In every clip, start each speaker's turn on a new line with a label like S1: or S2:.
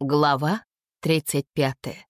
S1: Глава 35.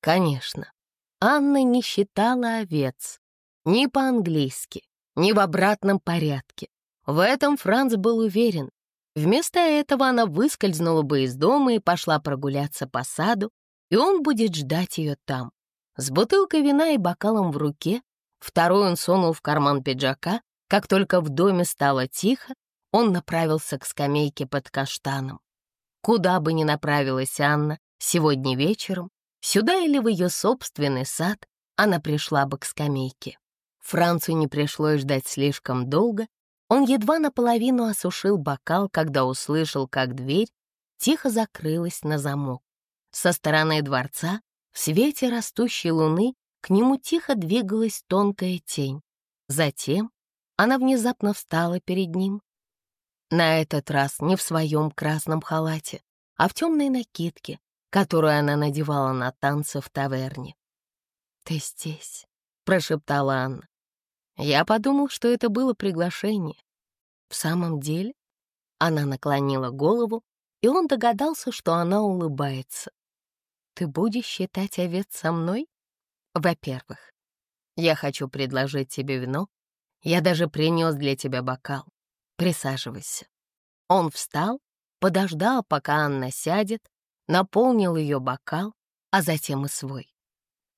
S1: Конечно, Анна не считала овец. Ни по-английски, ни в обратном порядке. В этом Франц был уверен. Вместо этого она выскользнула бы из дома и пошла прогуляться по саду, и он будет ждать ее там. С бутылкой вина и бокалом в руке, второй он сунул в карман пиджака. Как только в доме стало тихо, он направился к скамейке под каштаном. Куда бы ни направилась Анна сегодня вечером, сюда или в ее собственный сад, она пришла бы к скамейке. Францу не пришлось ждать слишком долго. Он едва наполовину осушил бокал, когда услышал, как дверь тихо закрылась на замок. Со стороны дворца, в свете растущей луны, к нему тихо двигалась тонкая тень. Затем она внезапно встала перед ним, на этот раз не в своем красном халате, а в темной накидке, которую она надевала на танцы в таверне. «Ты здесь», — прошептала Анна. Я подумал, что это было приглашение. В самом деле, она наклонила голову, и он догадался, что она улыбается. «Ты будешь считать овец со мной?» «Во-первых, я хочу предложить тебе вино. Я даже принес для тебя бокал. Присаживайся». Он встал, подождал, пока Анна сядет, наполнил ее бокал, а затем и свой.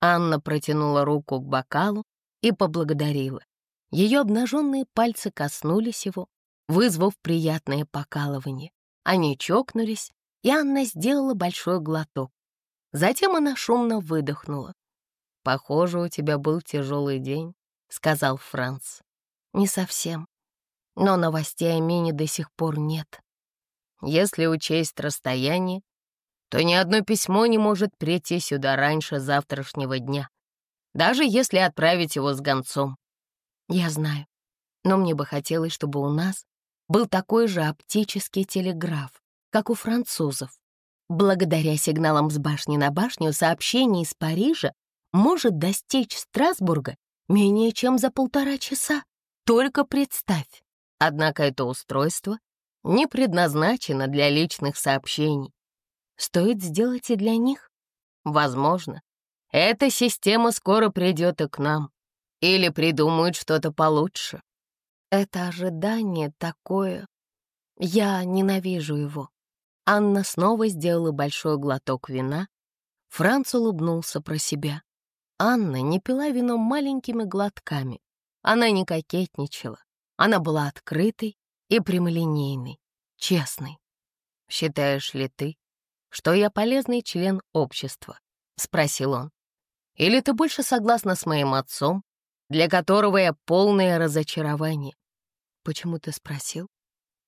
S1: Анна протянула руку к бокалу и поблагодарила. Ее обнаженные пальцы коснулись его, вызвав приятное покалывание. Они чокнулись, и Анна сделала большой глоток. Затем она шумно выдохнула. «Похоже, у тебя был тяжелый день», — сказал Франц. «Не совсем но новостей о Мине до сих пор нет. Если учесть расстояние, то ни одно письмо не может прийти сюда раньше завтрашнего дня, даже если отправить его с гонцом. Я знаю, но мне бы хотелось, чтобы у нас был такой же оптический телеграф, как у французов. Благодаря сигналам с башни на башню сообщение из Парижа может достичь Страсбурга менее чем за полтора часа. Только представь. Однако это устройство не предназначено для личных сообщений. Стоит сделать и для них? Возможно. Эта система скоро придет и к нам. Или придумают что-то получше. Это ожидание такое... Я ненавижу его. Анна снова сделала большой глоток вина. Франц улыбнулся про себя. Анна не пила вино маленькими глотками. Она не кокетничала. Она была открытой и прямолинейной, честной. «Считаешь ли ты, что я полезный член общества?» — спросил он. «Или ты больше согласна с моим отцом, для которого я полное разочарование?» «Почему ты спросил?»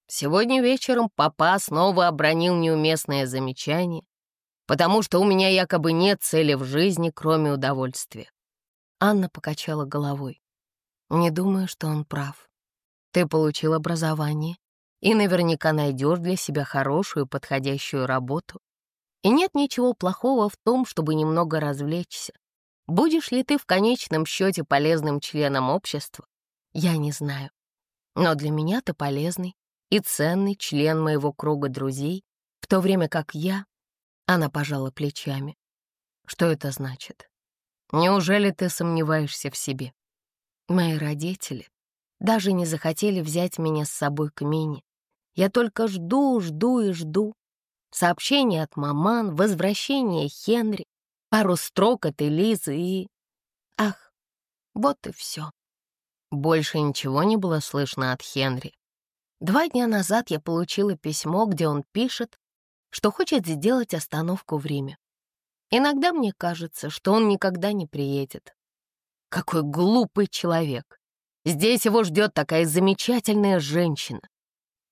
S1: «Сегодня вечером папа снова обронил неуместное замечание, потому что у меня якобы нет цели в жизни, кроме удовольствия». Анна покачала головой. «Не думаю, что он прав. Ты получил образование и наверняка найдешь для себя хорошую подходящую работу. И нет ничего плохого в том, чтобы немного развлечься. Будешь ли ты в конечном счете полезным членом общества? Я не знаю. Но для меня ты полезный и ценный член моего круга друзей, в то время как я... Она пожала плечами. Что это значит? Неужели ты сомневаешься в себе? Мои родители даже не захотели взять меня с собой к Мине. Я только жду, жду и жду. Сообщение от маман, возвращение Хенри, пару строк от Элизы и... Ах, вот и все. Больше ничего не было слышно от Хенри. Два дня назад я получила письмо, где он пишет, что хочет сделать остановку в Риме. Иногда мне кажется, что он никогда не приедет. Какой глупый человек. Здесь его ждет такая замечательная женщина.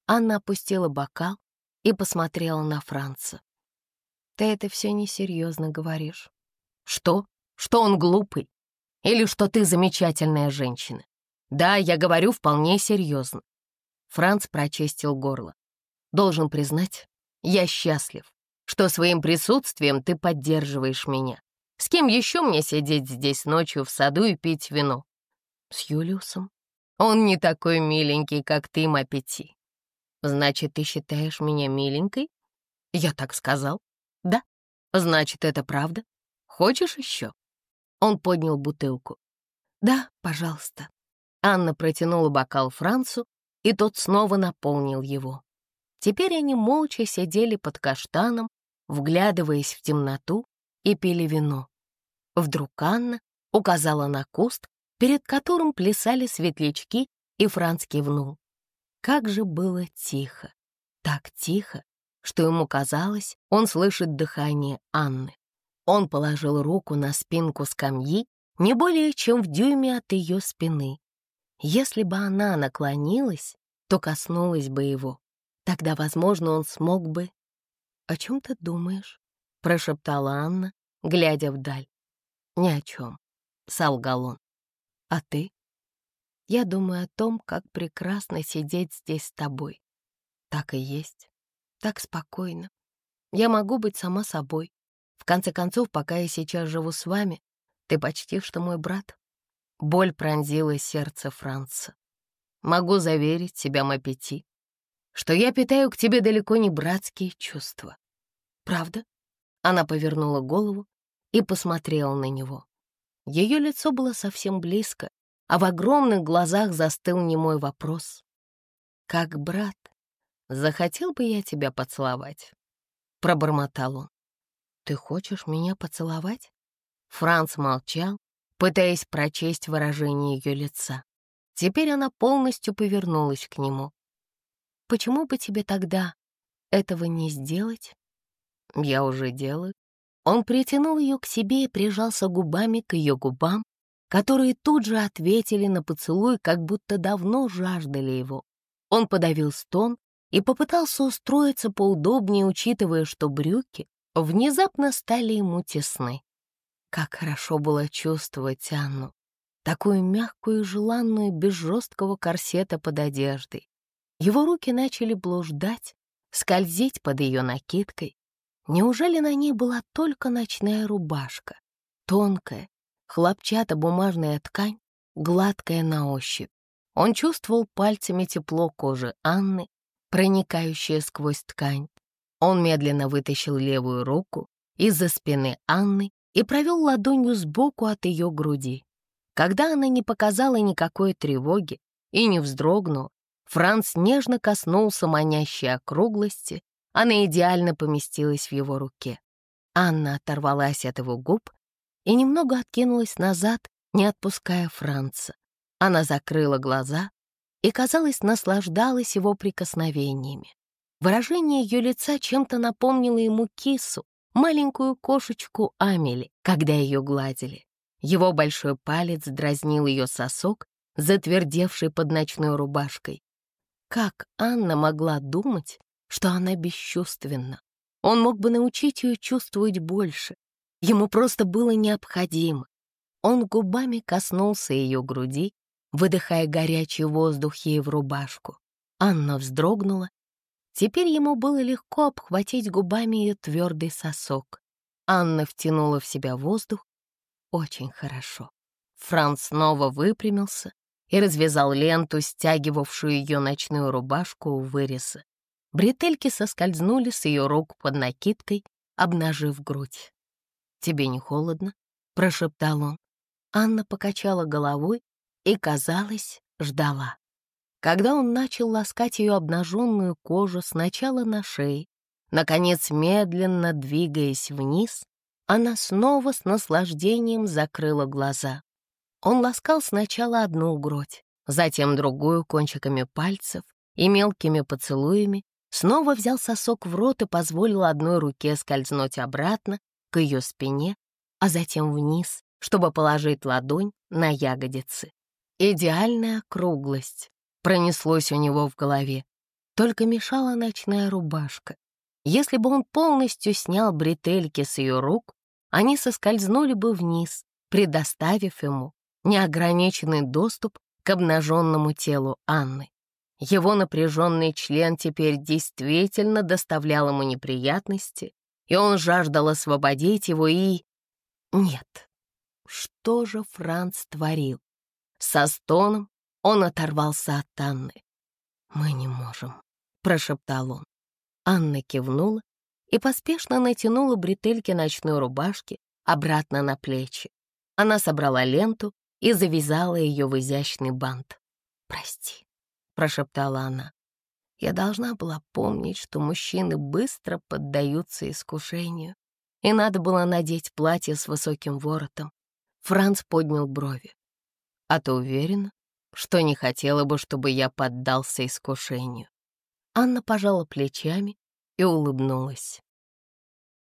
S1: Анна опустила бокал и посмотрела на Франца. Ты это все несерьезно говоришь. Что? Что он глупый? Или что ты замечательная женщина? Да, я говорю вполне серьезно. Франц прочистил горло. Должен признать, я счастлив, что своим присутствием ты поддерживаешь меня. С кем еще мне сидеть здесь ночью в саду и пить вино? С Юлиусом? Он не такой миленький, как ты, Мапети. Значит, ты считаешь меня миленькой? Я так сказал? Да. Значит, это правда? Хочешь еще? Он поднял бутылку. Да, пожалуйста. Анна протянула бокал Францу, и тот снова наполнил его. Теперь они молча сидели под каштаном, вглядываясь в темноту, и пили вино. Вдруг Анна указала на куст, перед которым плясали светлячки, и Франц кивнул. Как же было тихо, так тихо, что ему казалось, он слышит дыхание Анны. Он положил руку на спинку скамьи, не более чем в дюйме от ее спины. Если бы она наклонилась, то коснулась бы его. Тогда, возможно, он смог бы... «О чем ты думаешь?» — прошептала Анна, глядя вдаль. «Ни о чем», — солгал он. «А ты?» «Я думаю о том, как прекрасно сидеть здесь с тобой. Так и есть. Так спокойно. Я могу быть сама собой. В конце концов, пока я сейчас живу с вами, ты почти что мой брат». Боль пронзила сердце Франца. «Могу заверить тебя, Мапети, что я питаю к тебе далеко не братские чувства. Правда?» Она повернула голову и посмотрела на него. Ее лицо было совсем близко, а в огромных глазах застыл немой вопрос. «Как брат, захотел бы я тебя поцеловать?» Пробормотал он. «Ты хочешь меня поцеловать?» Франц молчал, пытаясь прочесть выражение ее лица. Теперь она полностью повернулась к нему. «Почему бы тебе тогда этого не сделать?» «Я уже делаю». Он притянул ее к себе и прижался губами к ее губам, которые тут же ответили на поцелуй, как будто давно жаждали его. Он подавил стон и попытался устроиться поудобнее, учитывая, что брюки внезапно стали ему тесны. Как хорошо было чувствовать Анну, такую мягкую и желанную, без жесткого корсета под одеждой. Его руки начали блуждать, скользить под ее накидкой. Неужели на ней была только ночная рубашка, тонкая, хлопчато-бумажная ткань, гладкая на ощупь? Он чувствовал пальцами тепло кожи Анны, проникающее сквозь ткань. Он медленно вытащил левую руку из-за спины Анны и провел ладонью сбоку от ее груди. Когда она не показала никакой тревоги и не вздрогнула, Франц нежно коснулся манящей округлости, она идеально поместилась в его руке. Анна оторвалась от его губ и немного откинулась назад, не отпуская Франца. Она закрыла глаза и, казалось, наслаждалась его прикосновениями. Выражение ее лица чем-то напомнило ему кису, маленькую кошечку Амели, когда ее гладили. Его большой палец дразнил ее сосок, затвердевший под ночной рубашкой. Как Анна могла думать, что она бесчувственна? Он мог бы научить ее чувствовать больше. Ему просто было необходимо. Он губами коснулся ее груди, выдыхая горячий воздух ей в рубашку. Анна вздрогнула Теперь ему было легко обхватить губами ее твердый сосок. Анна втянула в себя воздух. Очень хорошо. Франц снова выпрямился и развязал ленту, стягивавшую ее ночную рубашку у выреза. Бретельки соскользнули с ее рук под накидкой, обнажив грудь. «Тебе не холодно?» — прошептал он. Анна покачала головой и, казалось, ждала. Когда он начал ласкать ее обнаженную кожу сначала на шее, наконец, медленно двигаясь вниз, она снова с наслаждением закрыла глаза. Он ласкал сначала одну грудь, затем другую кончиками пальцев и мелкими поцелуями, снова взял сосок в рот и позволил одной руке скользнуть обратно к ее спине, а затем вниз, чтобы положить ладонь на ягодицы. Идеальная круглость, пронеслось у него в голове. Только мешала ночная рубашка. Если бы он полностью снял бретельки с ее рук, они соскользнули бы вниз, предоставив ему неограниченный доступ к обнаженному телу Анны. Его напряженный член теперь действительно доставлял ему неприятности, и он жаждал освободить его и... Нет. Что же Франц творил? Со стоном он оторвался от Анны. «Мы не можем», — прошептал он. Анна кивнула, и поспешно натянула бретельки ночной рубашки обратно на плечи. Она собрала ленту и завязала ее в изящный бант. «Прости», — прошептала она. «Я должна была помнить, что мужчины быстро поддаются искушению, и надо было надеть платье с высоким воротом». Франц поднял брови. «А ты уверена, что не хотела бы, чтобы я поддался искушению?» Анна пожала плечами и улыбнулась.